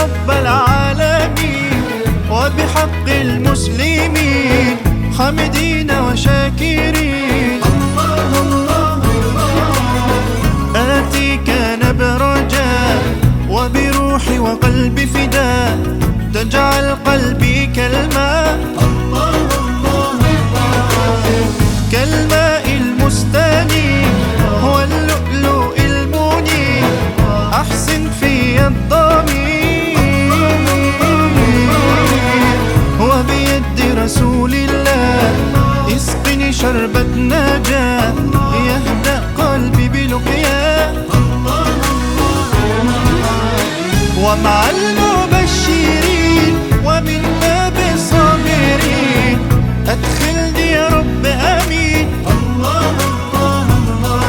رب العالمين وبحق المسلمين حامدين وشاكرين. الله الله الله آتيك نبر رجاء وبروحي وقلبي فداء تجعل قلبي كالماء. الله درب النجاة يهدأ قلبي بلقياه ومع المبشرين ومن باب الصابرين أدخلني يا رب آمين. الله الله الله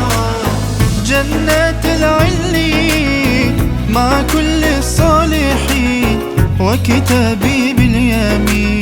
جنات العلين مع كل الصالحين وكتابي باليمين.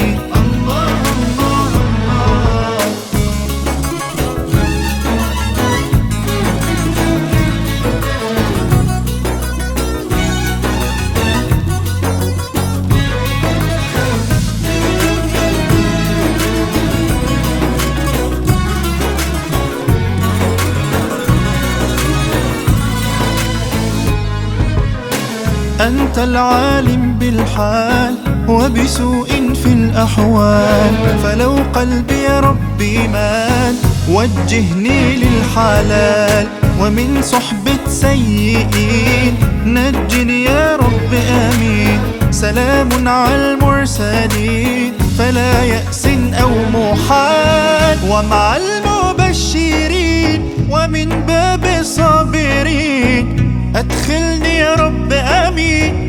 العالم بالحال وبسوء في الأحوال. فلو قلبي ربي مال وجهني للحلال. ومن صحبة سيئين نجني يا رب آمين. سلام على المرسلين فلا يأس أو محال. ومع المبشرين ومن باب الصابرين أدخلني يا رب آمين.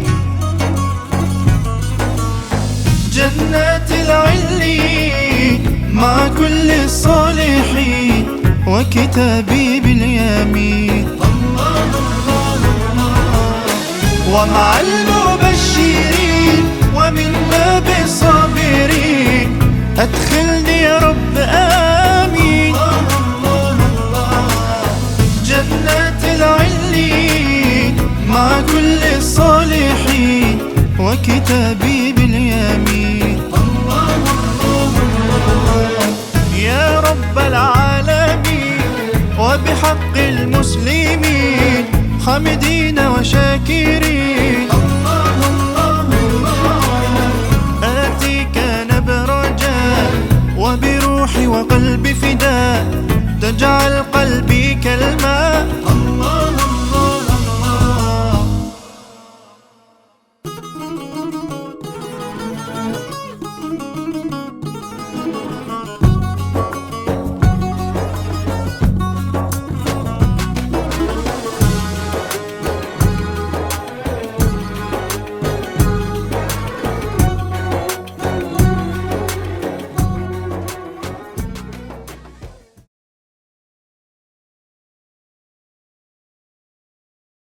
مع كل الصالحين وكتابي باليمين. ومع المبشرين ومن باب الصابرين أدخلني يا رب آمين. جنات العلين مع كل الصالحين وكتابي باليمين. وبحق المسلمين حمدين وشاكرين. وقلبي فداء. تجعل قلبي كالماء.